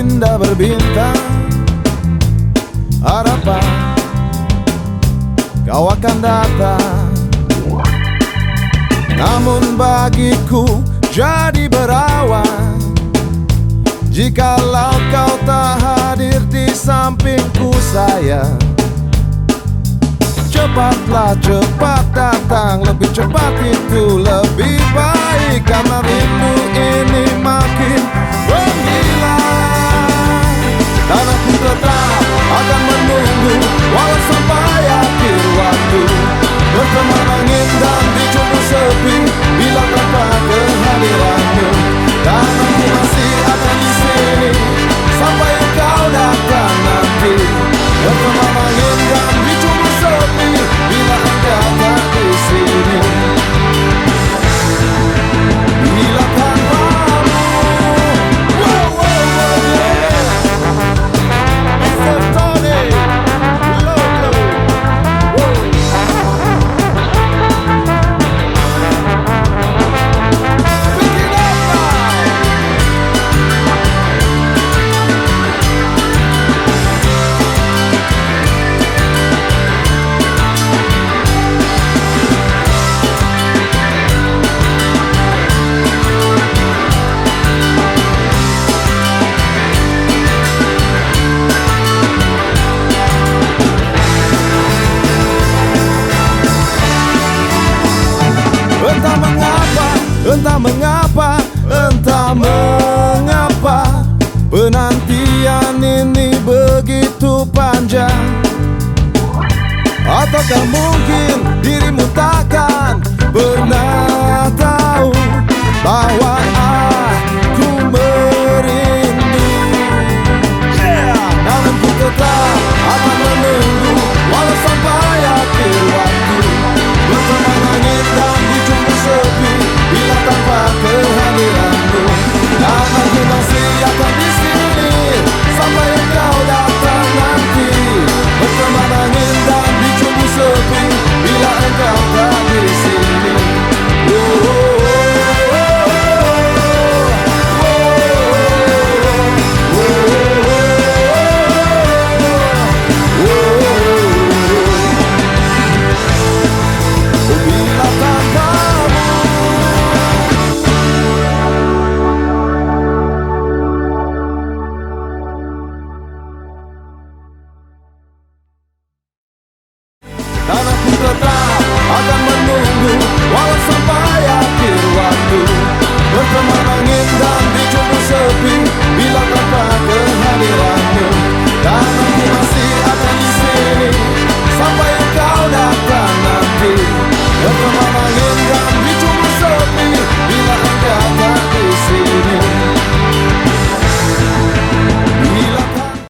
indah berbintang. Harapan kau akan datang. Namun bagiku jadi berawan. Jikalau kau tak hadir di sampingku sayang. Cepatlah cepat datang. Lebih cepat itu lebih baik. Karena rindu ini makin entah mengapa, entah mengapa Penantian ini begitu panjang. Ataukah mungkin dirimu pernah